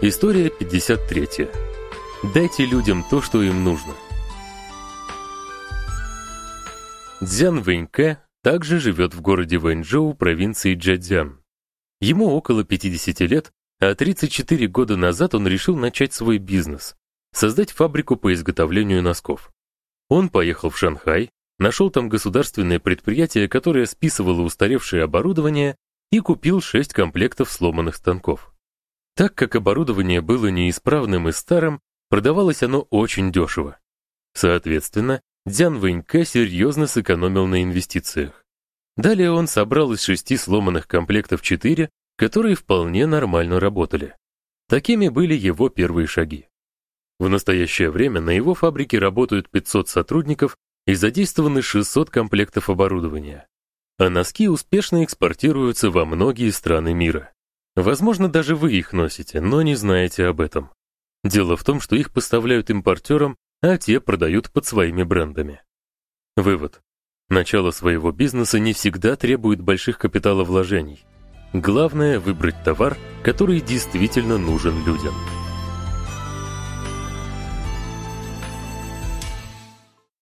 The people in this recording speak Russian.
История 53. Дайте людям то, что им нужно. Дзян Вэньке также живет в городе Вэньчжоу, провинции Джэцзян. Ему около 50 лет, а 34 года назад он решил начать свой бизнес создать фабрику по изготовлению носков. Он поехал в Шанхай, нашел там государственное предприятие, которое списывало устаревшее оборудование и купил 6 комплектов сломанных станков. Так как оборудование было неисправным и старым, продавалось оно очень дешево. Соответственно, Дзян Вэнька серьезно сэкономил на инвестициях. Далее он собрал из шести сломанных комплектов четыре, которые вполне нормально работали. Такими были его первые шаги. В настоящее время на его фабрике работают 500 сотрудников и задействованы 600 комплектов оборудования. А носки успешно экспортируются во многие страны мира. Возможно, даже вы их носите, но не знаете об этом. Дело в том, что их поставляют импортерам, а те продают под своими брендами. Вывод. Начало своего бизнеса не всегда требует больших капиталовложений. Главное выбрать товар, который действительно нужен людям.